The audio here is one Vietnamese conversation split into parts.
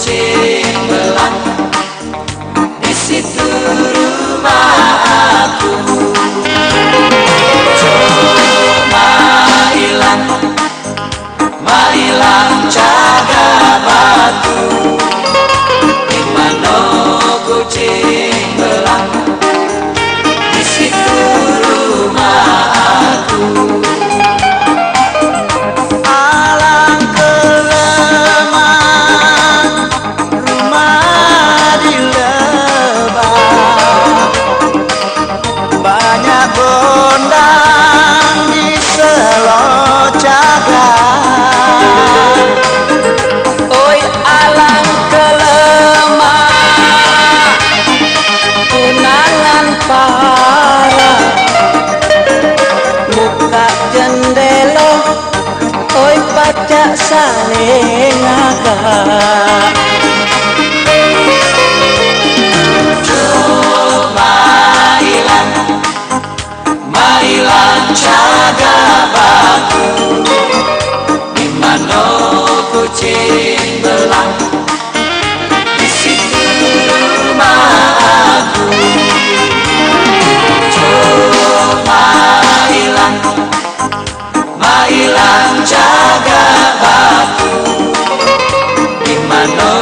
cimbelan di situ rumah aku cuma hilang marilah cari Osaka hermano.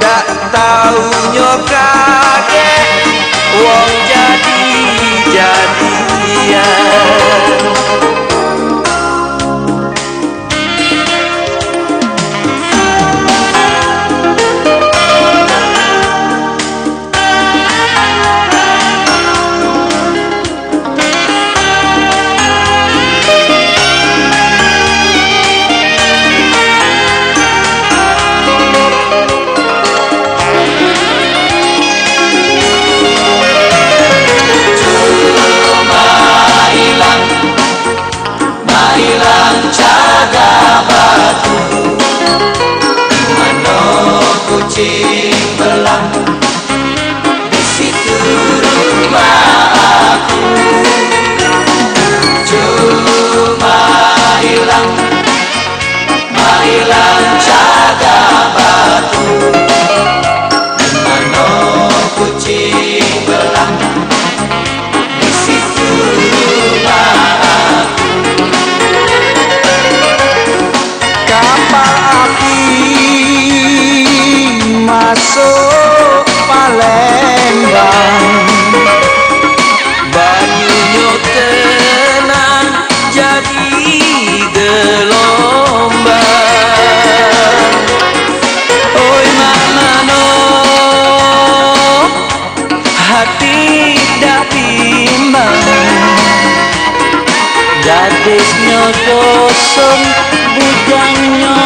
Tak tahu nyokap. vàng Bajunya tenang jadi gelombang Oi mama no hati dah bimbang Dadisnya kosong bujangnya